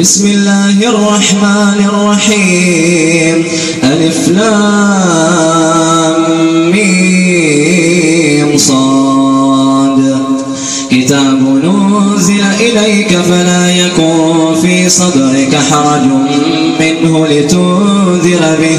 بسم الله الرحمن الرحيم ألف لام ميم صاد كتاب ننزل إليك فلا يكن في صدرك حرج منه لتنذر به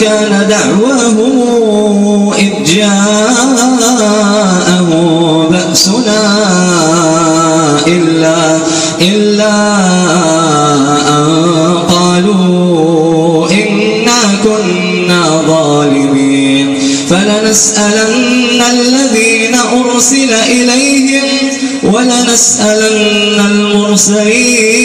كان دعواهم إذ جاءهم بأسنا إلا إلا أن قالوا إنا كنا ظالمين. فلنسألن الذين أرسل إليهم ولنسألن المرسلين.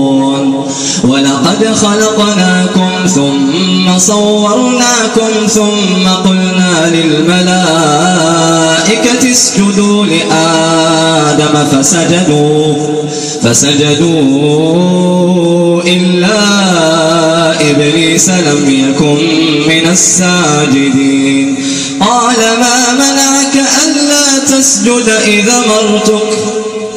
ولقد خلقناكم ثم صورناكم ثم قلنا للملائكة اسجدوا لآدم فسجدوا فسجدوا إلا إبليس لم يكن من الساجدين. قال ما منعك ألا تسجد إذا مرتك؟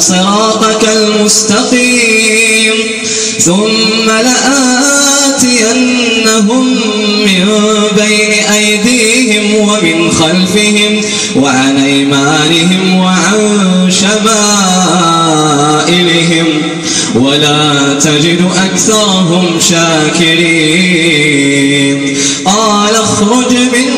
صراطك المستقيم. ثم لآتينهم من بين أيديهم ومن خلفهم وعن أيمانهم وعن شمائلهم. ولا تجد أكثرهم شاكرين. قال اخرج منها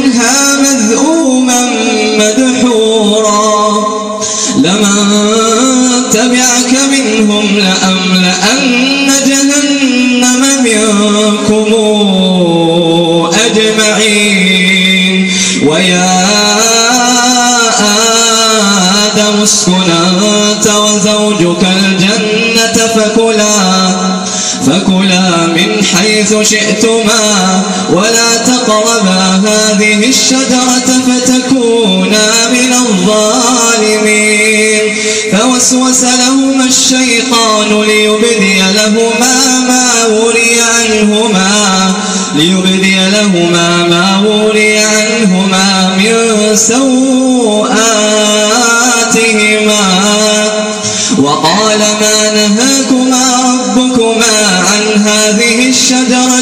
ويا آدم اسكن أنت وزوجك الجنة فكلا فكلا من حيث شئتما ولا تقربا هذه الشجرة فتكونا من الظالمين. فوسوس لهما الشيطان ليبدي لهما ما وري عنهما ليبدي لهما سوآتهما وقال ما نهاكما ربكما عن هذه الشجرة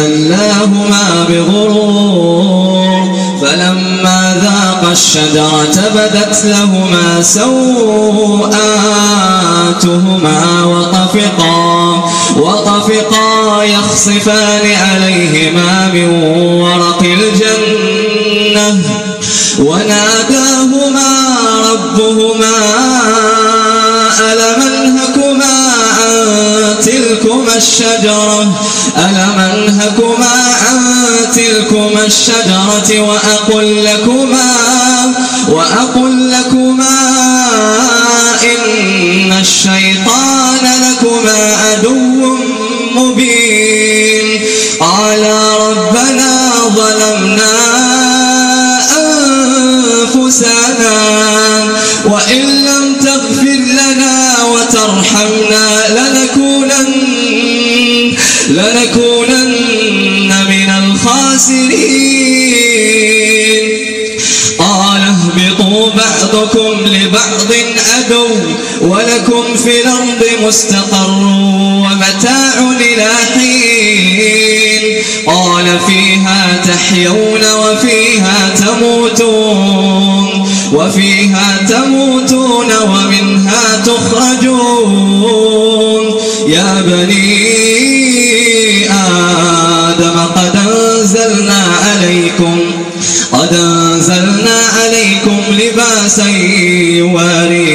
فدلاهما بغرور فلما ذاق الشجرة بدت لهما سوءاتهما وطفقا وطفقا يخصفان عليهما من ورق الجنة وناداهما ربهما ألم أنهكما عن تلكما الشجرة ألم أنهكما عن تلكما الشجرة وأقل لكما وأقل لكما إن الشيطان عدو ولكم في الأرض مستقر ومتاع إلى حين. قال فيها تحيون وفيها تموتون وفيها تموتون ومنها تخرجون. يا بني آدم قد أنزلنا عليكم قد أنزلنا عليكم لباسا يواري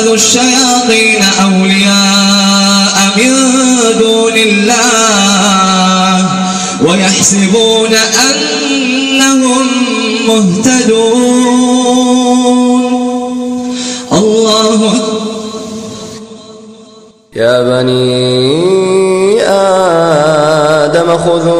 اتخذوا الشياطين أولياء من دون الله ويحسبون أنهم مهتدون. الله يا بني آدم خذوا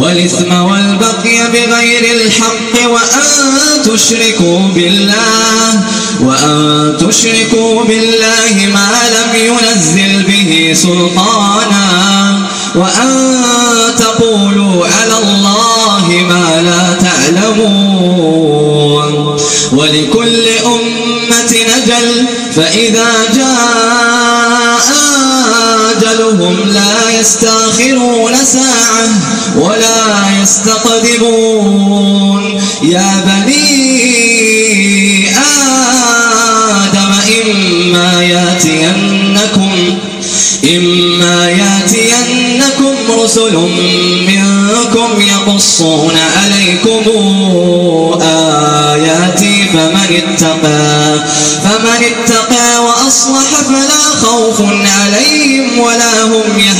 والإثم والبقي بغير الحق وأن تشركوا بالله وأن تشركوا بالله ما لم ينزل به سلطانا وأن تقولوا على الله ما لا تعلمون. ولكل أمة نجل فإذا جاء أجلهم لا يستأخرون ساعة. ولا يستقدمون. يا بني آدم إما ياتينكم إما ياتينكم رسل منكم يقصون عليكم آياتي فمن اتقى فمن اتقى وأصلح فلا خوف عليهم ولا هم يحزنون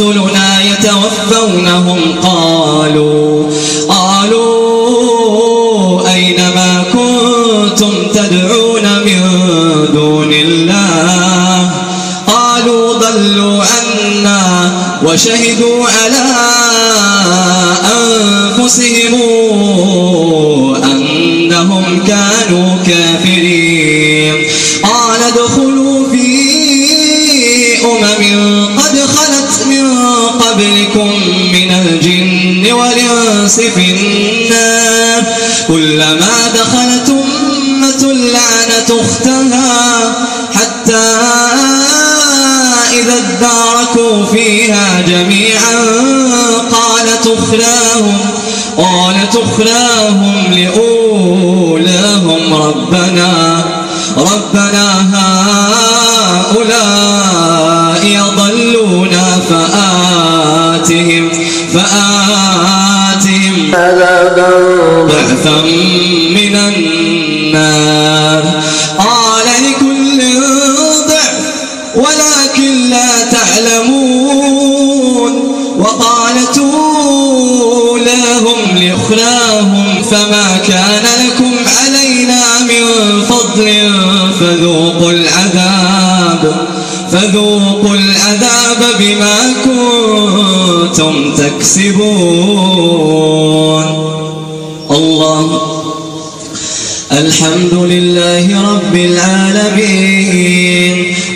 رسلنا يتوفونهم قالوا قالوا أين ما كنتم تدعون من دون الله؟ قالوا ضلوا عنا وشهدوا على أختها حتى إذا اداركوا فيها جميعا قالت أخراهم قالت أخراهم لأولاهم ربنا ربنا هؤلاء يضلونا فآتهم فآتهم عذابا ضعفا لا تعلمون وقالت أولاهم لأخراهم فما كان لكم علينا من فضل فذوقوا العذاب فذوقوا العذاب بما كنتم تكسبون الله الحمد لله رب العالمين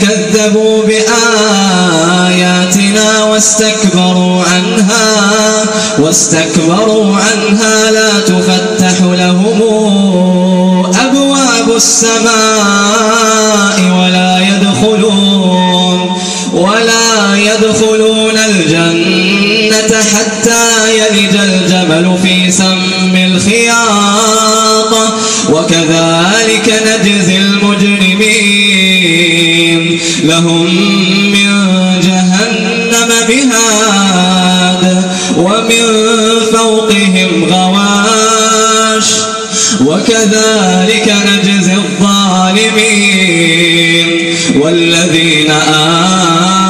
كذبوا بآياتنا واستكبروا عنها واستكبروا عنها لا تفتح لهم أبواب السماء. ومن فوقهم غواش وكذلك نجزي الظالمين والذين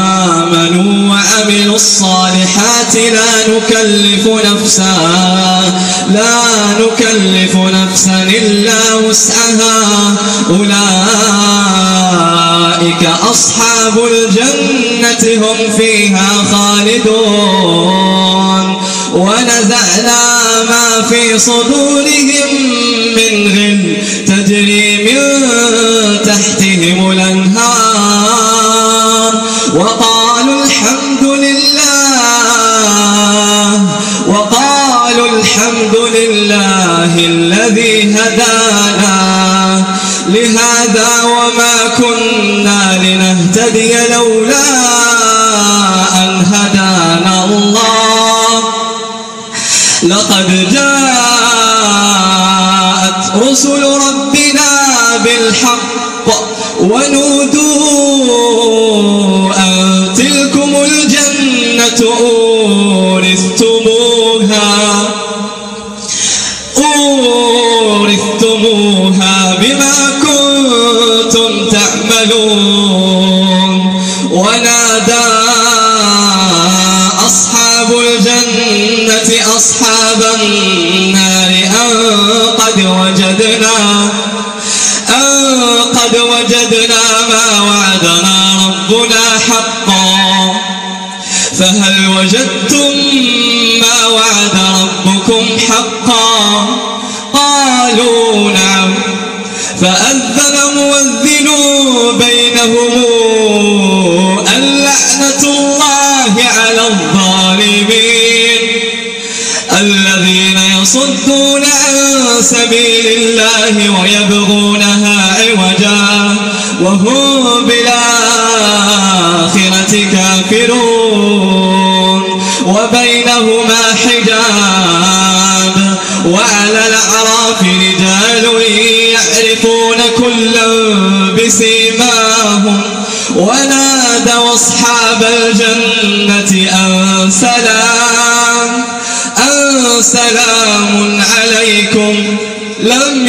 آمنوا وعملوا الصالحات لا نكلف نفسا لا نكلف نفسا إلا وسعها أولئك أصحاب الجنة هم فيها خالدون ونزعنا ما في صدورهم من غل تجري من تحتهم الأنهار بالحق ونودوا ربنا حقا. فهل وجدتم ما وعد ربكم حقا؟ قالوا نعم. فأذن مؤذن بينهم اللعنة الله على الظالمين. الذين يصدون عن سبيل الله ويبغونها عوجا. وهم وبينهما حجاب وعلى الأعراف رجال يعرفون كلا بسيماهم ونادوا أصحاب الجنة أن سلام أن سلام عليكم. لم